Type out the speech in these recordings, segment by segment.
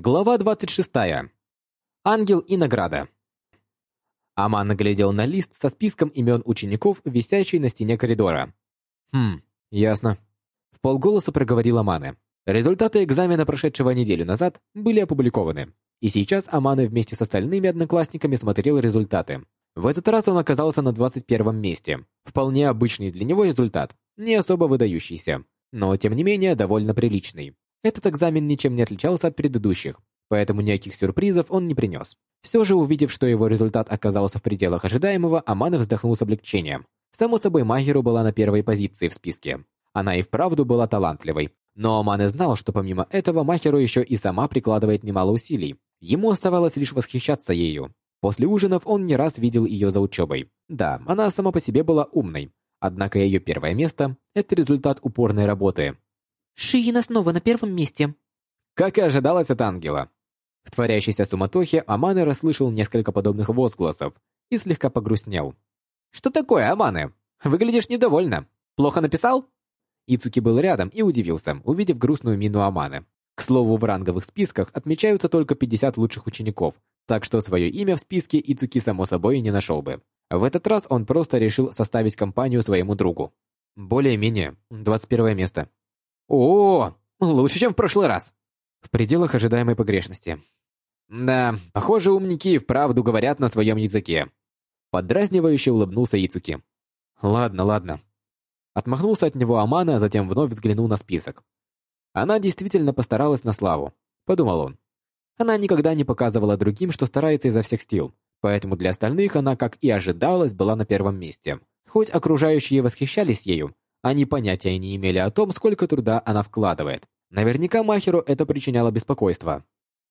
Глава 26. Ангел и награда. Аман наглядел на лист со списком имен учеников, висящий на стене коридора. «Хм, ясно». В полголоса проговорил Аманы. Результаты экзамена, прошедшего неделю назад, были опубликованы. И сейчас Аманы вместе с остальными одноклассниками смотрел результаты. В этот раз он оказался на 21 месте. Вполне обычный для него результат, не особо выдающийся, но тем не менее довольно приличный. Этот экзамен ничем не отличался от предыдущих, поэтому никаких сюрпризов он не принес. Все же, увидев, что его результат оказался в пределах ожидаемого, Амана вздохнул с облегчением. Само собой, Махеру была на первой позиции в списке. Она и вправду была талантливой. Но Аманы знал, что помимо этого Махеру еще и сама прикладывает немало усилий. Ему оставалось лишь восхищаться ею. После ужинов он не раз видел ее за учебой. Да, она сама по себе была умной. Однако ее первое место – это результат упорной работы. Шиина снова на первом месте. Как и ожидалось от ангела. В творящейся суматохе Аманы расслышал несколько подобных возгласов и слегка погрустнел. «Что такое, Аманы? Выглядишь недовольно. Плохо написал?» Ицуки был рядом и удивился, увидев грустную мину Аманы. К слову, в ранговых списках отмечаются только 50 лучших учеников, так что свое имя в списке Ицуки само собой не нашел бы. В этот раз он просто решил составить компанию своему другу. Более-менее, 21 место. О, лучше, чем в прошлый раз. В пределах ожидаемой погрешности. Да, похоже, умники и вправду говорят на своем языке. Подразнивающе улыбнулся Ицуки. Ладно, ладно. Отмахнулся от него Амана, а затем вновь взглянул на список. Она действительно постаралась на славу, подумал он. Она никогда не показывала другим, что старается изо всех сил, поэтому для остальных она, как и ожидалось, была на первом месте. Хоть окружающие восхищались ею, они понятия не имели о том, сколько труда она вкладывает. Наверняка Махеру это причиняло беспокойство.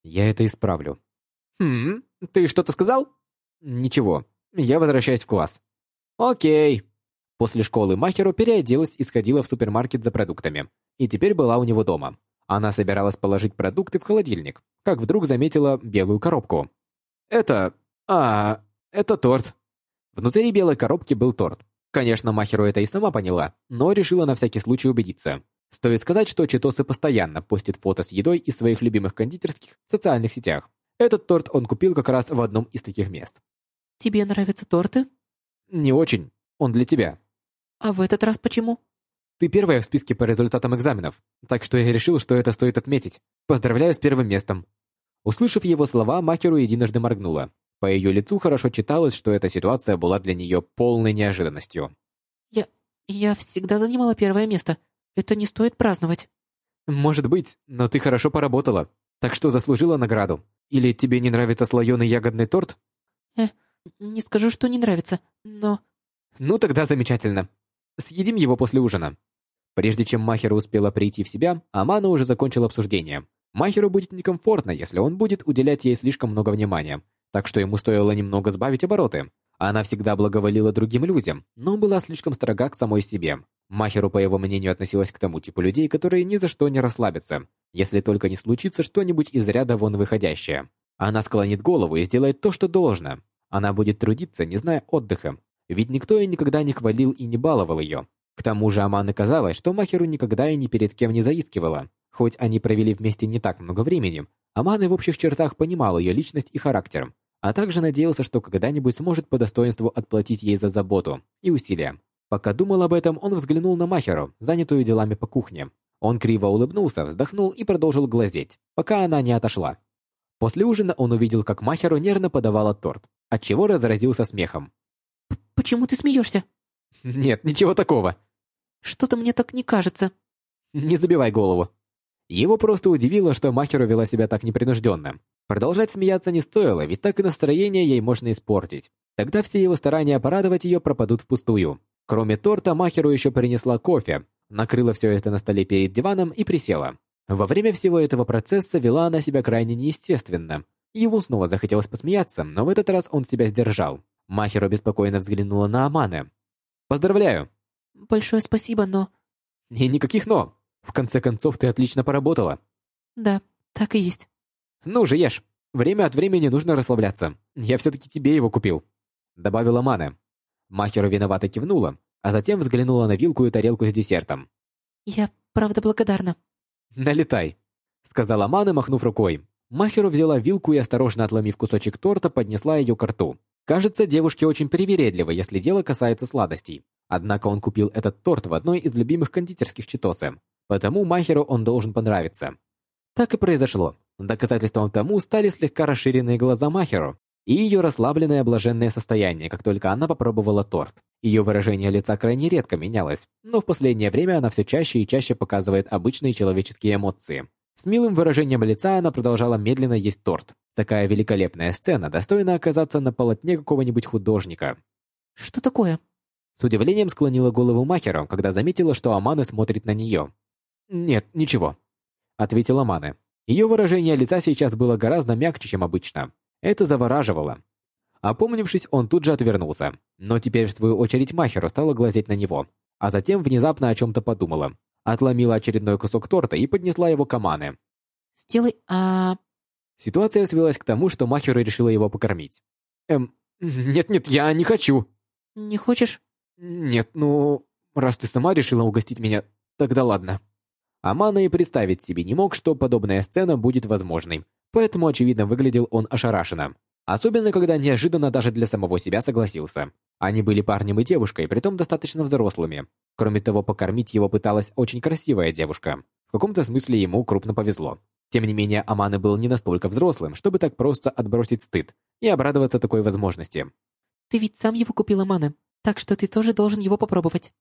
Я это исправлю. Хм, ты что-то сказал? Ничего. Я возвращаюсь в класс. Окей. После школы Махеру переоделась и сходила в супермаркет за продуктами. И теперь была у него дома. Она собиралась положить продукты в холодильник, как вдруг заметила белую коробку. Это... А, это торт. Внутри белой коробки был торт. Конечно, Махеру это и сама поняла, но решила на всякий случай убедиться. Стоит сказать, что Читосы постоянно постит фото с едой из своих любимых кондитерских в социальных сетях. Этот торт он купил как раз в одном из таких мест. Тебе нравятся торты? Не очень. Он для тебя. А в этот раз почему? Ты первая в списке по результатам экзаменов, так что я решил, что это стоит отметить. Поздравляю с первым местом. Услышав его слова, Макеру единожды моргнула. По ее лицу хорошо читалось, что эта ситуация была для нее полной неожиданностью. Я... я всегда занимала первое место. Это не стоит праздновать. Может быть, но ты хорошо поработала. Так что заслужила награду. Или тебе не нравится слоеный ягодный торт? Э, не скажу, что не нравится, но... Ну тогда замечательно. Съедим его после ужина. Прежде чем Махера успела прийти в себя, Амана уже закончил обсуждение. Махеру будет некомфортно, если он будет уделять ей слишком много внимания, так что ему стоило немного сбавить обороты. Она всегда благоволила другим людям, но была слишком строга к самой себе. Махеру, по его мнению, относилась к тому типу людей, которые ни за что не расслабятся, если только не случится что-нибудь из ряда вон выходящее. Она склонит голову и сделает то, что должно. Она будет трудиться, не зная отдыха, ведь никто и никогда не хвалил и не баловал ее. К тому же Амане казалось, что Махеру никогда и ни перед кем не заискивала. Хоть они провели вместе не так много времени, Аманы в общих чертах понимал ее личность и характер, а также надеялся, что когда-нибудь сможет по достоинству отплатить ей за заботу и усилия. Пока думал об этом, он взглянул на Махеру, занятую делами по кухне. Он криво улыбнулся, вздохнул и продолжил глазеть, пока она не отошла. После ужина он увидел, как Махеру нервно подавала торт, отчего разразился смехом. «Почему ты смеешься?» «Нет, ничего такого». «Что-то мне так не кажется». «Не забивай голову». Его просто удивило, что Махеру вела себя так непринужденно. Продолжать смеяться не стоило, ведь так и настроение ей можно испортить. Тогда все его старания порадовать ее пропадут впустую. Кроме торта, Махеру еще принесла кофе, накрыла все это на столе перед диваном и присела. Во время всего этого процесса вела она себя крайне неестественно. Ему снова захотелось посмеяться, но в этот раз он себя сдержал. Махеру беспокойно взглянула на Амане. «Поздравляю!» «Большое спасибо, но...» «И никаких «но». В конце концов, ты отлично поработала. Да, так и есть. Ну же, ешь. Время от времени нужно расслабляться. Я все-таки тебе его купил. Добавила Мане. Махеру виновато кивнула, а затем взглянула на вилку и тарелку с десертом. Я правда благодарна. Налетай, сказала Мане, махнув рукой. Махеру взяла вилку и, осторожно отломив кусочек торта, поднесла ее к рту. Кажется, девушке очень привередливо, если дело касается сладостей. Однако он купил этот торт в одной из любимых кондитерских Читосы. Потому Махеру он должен понравиться. Так и произошло. Доказательством тому стали слегка расширенные глаза Махеру и ее расслабленное блаженное состояние, как только она попробовала торт. Ее выражение лица крайне редко менялось, но в последнее время она все чаще и чаще показывает обычные человеческие эмоции. С милым выражением лица она продолжала медленно есть торт. Такая великолепная сцена достойна оказаться на полотне какого-нибудь художника. «Что такое?» С удивлением склонила голову Махеру, когда заметила, что Аманы смотрит на нее. «Нет, ничего», — ответила Аманы. Ее выражение лица сейчас было гораздо мягче, чем обычно. Это завораживало. Опомнившись, он тут же отвернулся. Но теперь, в свою очередь, Махеру стала глазеть на него. А затем внезапно о чем-то подумала отломила очередной кусок торта и поднесла его к Амане. «Сделай, а...» Ситуация свелась к тому, что Махера решила его покормить. «Эм, нет-нет, я не хочу». «Не хочешь?» «Нет, ну, раз ты сама решила угостить меня, тогда ладно». Амана и представить себе не мог, что подобная сцена будет возможной, поэтому, очевидно, выглядел он ошарашенно. Особенно, когда неожиданно даже для самого себя согласился. Они были парнем и девушкой, притом достаточно взрослыми. Кроме того, покормить его пыталась очень красивая девушка. В каком-то смысле ему крупно повезло. Тем не менее, Аманы был не настолько взрослым, чтобы так просто отбросить стыд и обрадоваться такой возможности. «Ты ведь сам его купил, Аманы, так что ты тоже должен его попробовать».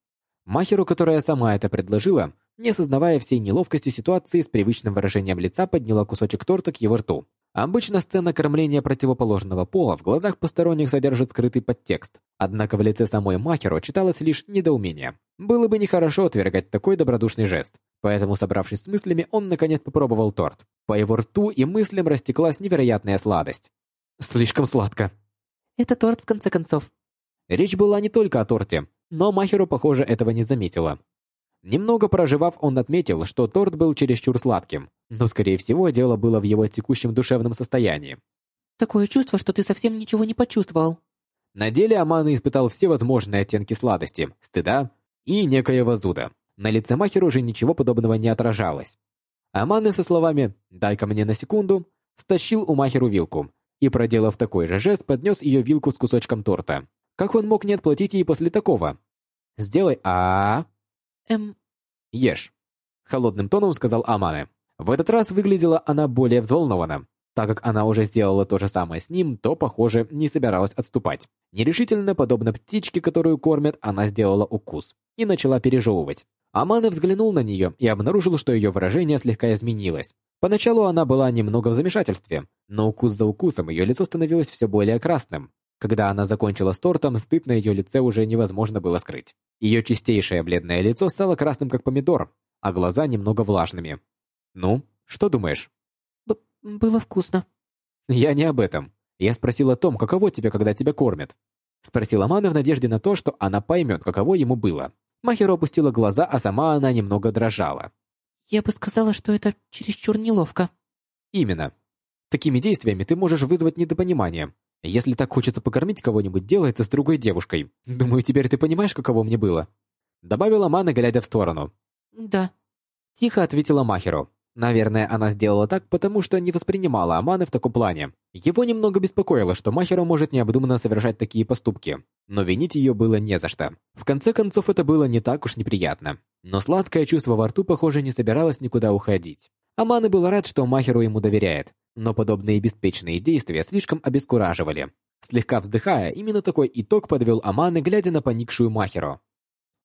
Махеру, которая сама это предложила, не осознавая всей неловкости ситуации, с привычным выражением лица подняла кусочек торта к его рту. Обычно сцена кормления противоположного пола в глазах посторонних содержит скрытый подтекст, однако в лице самой Махеру читалось лишь недоумение. Было бы нехорошо отвергать такой добродушный жест, поэтому, собравшись с мыслями, он наконец попробовал торт. По его рту и мыслям растеклась невероятная сладость. Слишком сладко. Это торт, в конце концов. Речь была не только о торте, но Махеру, похоже, этого не заметила. Немного проживав, он отметил, что торт был чересчур сладким, но, скорее всего, дело было в его текущем душевном состоянии. «Такое чувство, что ты совсем ничего не почувствовал». На деле Аман испытал все возможные оттенки сладости, стыда и некоего зуда. На лице Махера уже ничего подобного не отражалось. Аманы со словами «дай-ка мне на секунду» стащил у Махеру вилку и, проделав такой же жест, поднес ее вилку с кусочком торта. Как он мог не отплатить ей после такого? «Сделай а, -а, -а Эм... Ешь. Холодным тоном сказал Амане. В этот раз выглядела она более взволнована. Так как она уже сделала то же самое с ним, то, похоже, не собиралась отступать. Нерешительно, подобно птичке, которую кормят, она сделала укус и начала пережевывать. Амана взглянул на нее и обнаружил, что ее выражение слегка изменилось. Поначалу она была немного в замешательстве, но укус за укусом ее лицо становилось все более красным. Когда она закончила с тортом, стыд на ее лице уже невозможно было скрыть. Ее чистейшее бледное лицо стало красным, как помидор, а глаза немного влажными. «Ну, что думаешь?» Б «Было вкусно». «Я не об этом. Я спросил о том, каково тебе, когда тебя кормят». Спросила Мана в надежде на то, что она поймет, каково ему было. Махеру опустила глаза, а сама она немного дрожала. «Я бы сказала, что это чересчур неловко». «Именно. Такими действиями ты можешь вызвать недопонимание, если так хочется покормить кого-нибудь, делай это с другой девушкой. Думаю, теперь ты понимаешь, каково мне было?» Добавила Мана, глядя в сторону. «Да». Тихо ответила Махеру. Наверное, она сделала так, потому что не воспринимала Аманы в таком плане. Его немного беспокоило, что Махеру может необдуманно совершать такие поступки. Но винить ее было не за что. В конце концов, это было не так уж неприятно. Но сладкое чувство во рту, похоже, не собиралось никуда уходить. Аманы был рад, что Махеру ему доверяет, но подобные беспечные действия слишком обескураживали. Слегка вздыхая, именно такой итог подвел Аманы, глядя на поникшую Махеру.